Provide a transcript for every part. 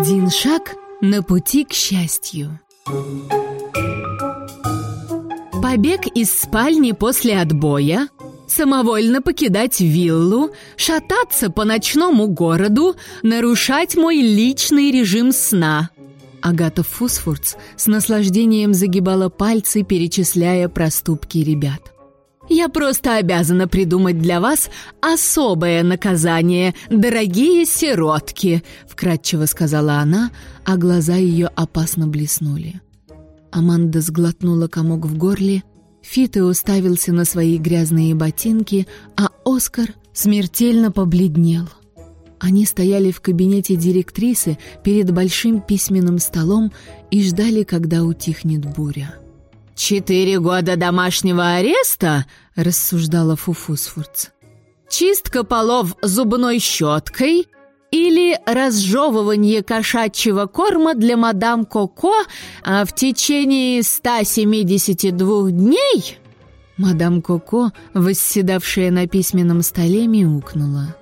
Один шаг на пути к счастью. Побег из спальни после отбоя, самовольно покидать виллу, шататься по ночному городу, нарушать мой личный режим сна. Агата Фусфурц с наслаждением загибала пальцы, перечисляя проступки ребят. Я просто обязана придумать для вас особое наказание, дорогие сиротки», — вкратчиво сказала она, а глаза ее опасно блеснули. Аманда сглотнула комок в горле, Фита уставился на свои грязные ботинки, а Оскар смертельно побледнел. Они стояли в кабинете директрисы перед большим письменным столом и ждали, когда утихнет буря. «Четыре года домашнего ареста?» — рассуждала Фуфусфурц. «Чистка полов зубной щеткой или разжевывание кошачьего корма для мадам Коко а в течение 172 дней?» Мадам Коко, восседавшая на письменном столе, мяукнула.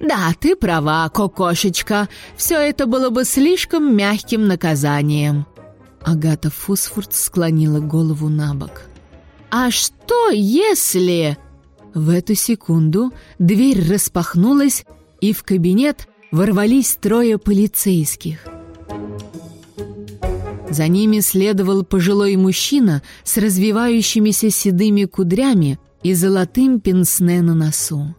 «Да, ты права, Кокошечка, все это было бы слишком мягким наказанием». Агата Фусфорд склонила голову на бок. «А что если...» В эту секунду дверь распахнулась, и в кабинет ворвались трое полицейских. За ними следовал пожилой мужчина с развивающимися седыми кудрями и золотым пенсне на носу.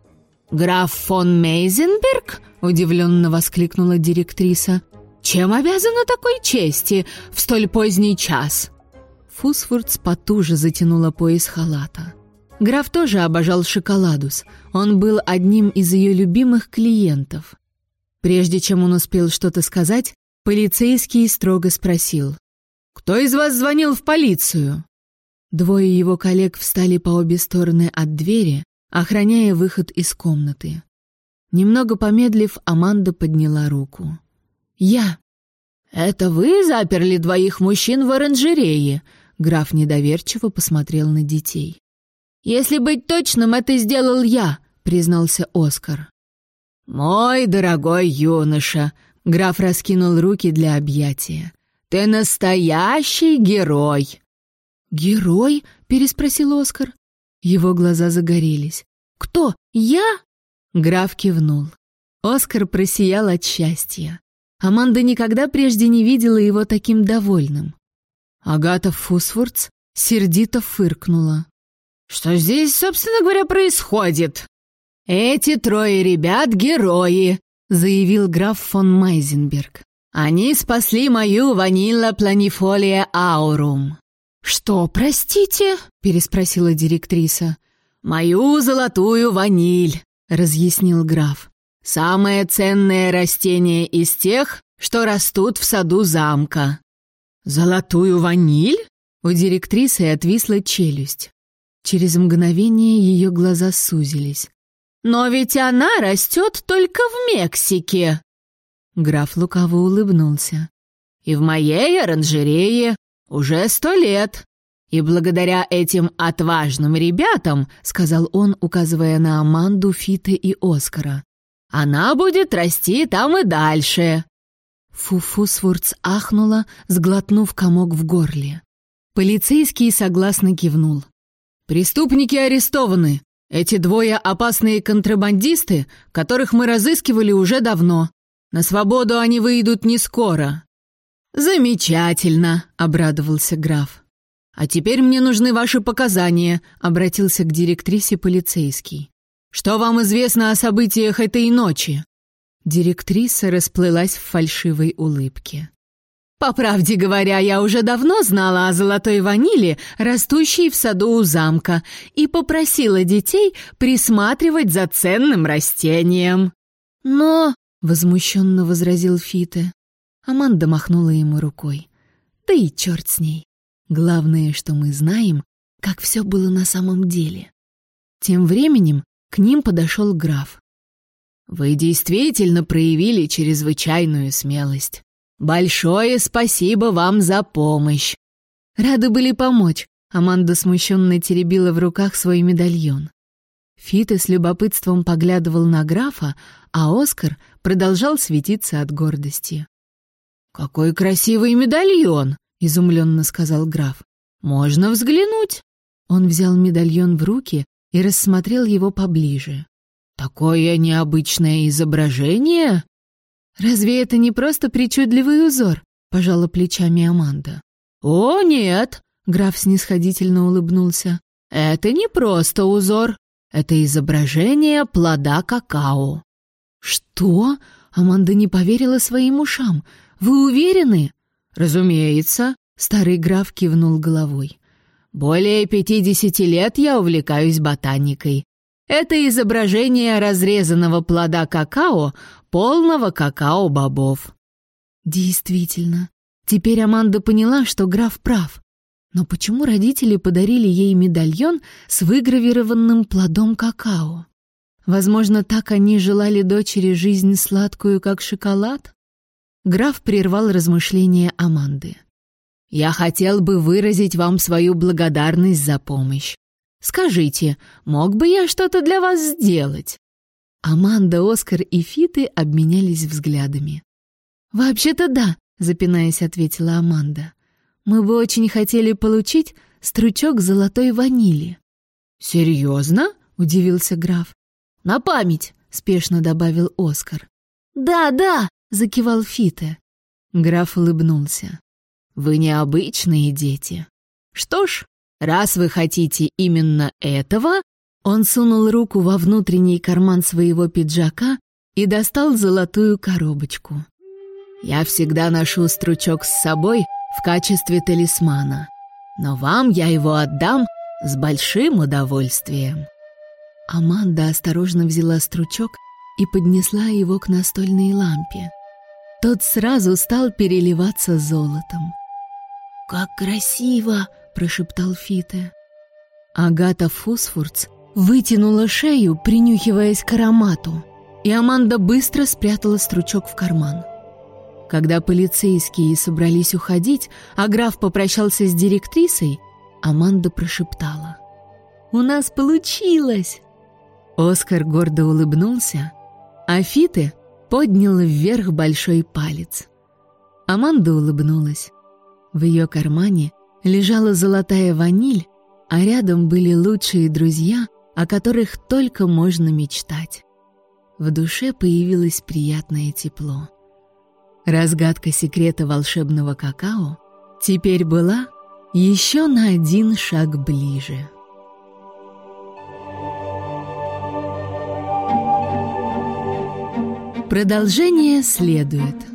«Граф фон Мейзенберг?» — удивленно воскликнула директриса. Чем обязана такой чести в столь поздний час?» Фусфордс потуже затянула пояс халата. Граф тоже обожал шоколадус. Он был одним из ее любимых клиентов. Прежде чем он успел что-то сказать, полицейский строго спросил. «Кто из вас звонил в полицию?» Двое его коллег встали по обе стороны от двери, охраняя выход из комнаты. Немного помедлив, Аманда подняла руку. «Я». «Это вы заперли двоих мужчин в оранжерее?» Граф недоверчиво посмотрел на детей. «Если быть точным, это сделал я», — признался Оскар. «Мой дорогой юноша», — граф раскинул руки для объятия, — «ты настоящий герой». «Герой?» — переспросил Оскар. Его глаза загорелись. «Кто? Я?» Граф кивнул. Оскар просиял от счастья. Аманда никогда прежде не видела его таким довольным. Агата Фусфордс сердито фыркнула. «Что здесь, собственно говоря, происходит?» «Эти трое ребят — герои», — заявил граф фон Майзенберг. «Они спасли мою ванилла планифолия аурум». «Что, простите?» — переспросила директриса. «Мою золотую ваниль», — разъяснил граф. Самое ценное растение из тех, что растут в саду замка. Золотую ваниль? У директрисы отвисла челюсть. Через мгновение ее глаза сузились. «Но ведь она растет только в Мексике!» Граф лукаво улыбнулся. «И в моей оранжерее уже сто лет. И благодаря этим отважным ребятам, — сказал он, указывая на Аманду, Фита и Оскара, она будет расти там и дальше». Фуфу Свурц ахнула, сглотнув комок в горле. Полицейский согласно кивнул. «Преступники арестованы. Эти двое опасные контрабандисты, которых мы разыскивали уже давно. На свободу они выйдут не скоро». «Замечательно», — обрадовался граф. «А теперь мне нужны ваши показания», — обратился к директрисе полицейский. Что вам известно о событиях этой ночи?» Директриса расплылась в фальшивой улыбке. «По правде говоря, я уже давно знала о золотой ванили, растущей в саду у замка, и попросила детей присматривать за ценным растением». «Но...» — возмущенно возразил Фите. Аманда махнула ему рукой. «Ты черт с ней. Главное, что мы знаем, как все было на самом деле». Тем временем к ним подошел граф. «Вы действительно проявили чрезвычайную смелость. Большое спасибо вам за помощь!» Рады были помочь. Аманда смущенно теребила в руках свой медальон. Фита с любопытством поглядывал на графа, а Оскар продолжал светиться от гордости. «Какой красивый медальон!» — изумленно сказал граф. «Можно взглянуть?» Он взял медальон в руки и рассмотрел его поближе. «Такое необычное изображение?» «Разве это не просто причудливый узор?» — пожала плечами Аманда. «О, нет!» — граф снисходительно улыбнулся. «Это не просто узор. Это изображение плода какао». «Что?» — Аманда не поверила своим ушам. «Вы уверены?» «Разумеется», — старый граф кивнул головой. «Более пятидесяти лет я увлекаюсь ботаникой. Это изображение разрезанного плода какао, полного какао-бобов». Действительно, теперь Аманда поняла, что граф прав. Но почему родители подарили ей медальон с выгравированным плодом какао? Возможно, так они желали дочери жизнь сладкую, как шоколад? Граф прервал размышления Аманды. «Я хотел бы выразить вам свою благодарность за помощь. Скажите, мог бы я что-то для вас сделать?» Аманда, Оскар и Фиты обменялись взглядами. «Вообще-то да», — запинаясь, ответила Аманда. «Мы бы очень хотели получить стручок золотой ванили». «Серьезно?» — удивился граф. «На память», — спешно добавил Оскар. «Да, да», — закивал Фите. Граф улыбнулся. «Вы необычные дети. Что ж, раз вы хотите именно этого...» Он сунул руку во внутренний карман своего пиджака и достал золотую коробочку. Я всегда ношу стручок с собой в качестве талисмана, но вам я его отдам с большим удовольствием». Аманда осторожно взяла стручок и поднесла его к настольной лампе. Тот сразу стал переливаться золотом. «Как красиво!» — прошептал Фите. Агата Фосфорц вытянула шею, принюхиваясь к аромату, и Аманда быстро спрятала стручок в карман. Когда полицейские собрались уходить, а граф попрощался с директрисой, Аманда прошептала. «У нас получилось!» Оскар гордо улыбнулся, а Фиты поднял вверх большой палец. Аманда улыбнулась. В ее кармане лежала золотая ваниль, а рядом были лучшие друзья, о которых только можно мечтать. В душе появилось приятное тепло. Разгадка секрета волшебного какао теперь была еще на один шаг ближе. Продолжение следует.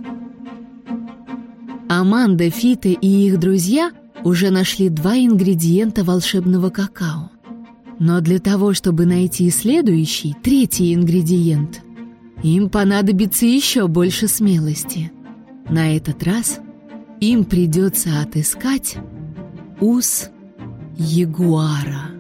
Аманда, Фита и их друзья уже нашли два ингредиента волшебного какао. Но для того, чтобы найти следующий, третий ингредиент, им понадобится еще больше смелости – на этот раз им придется отыскать ус ягуара.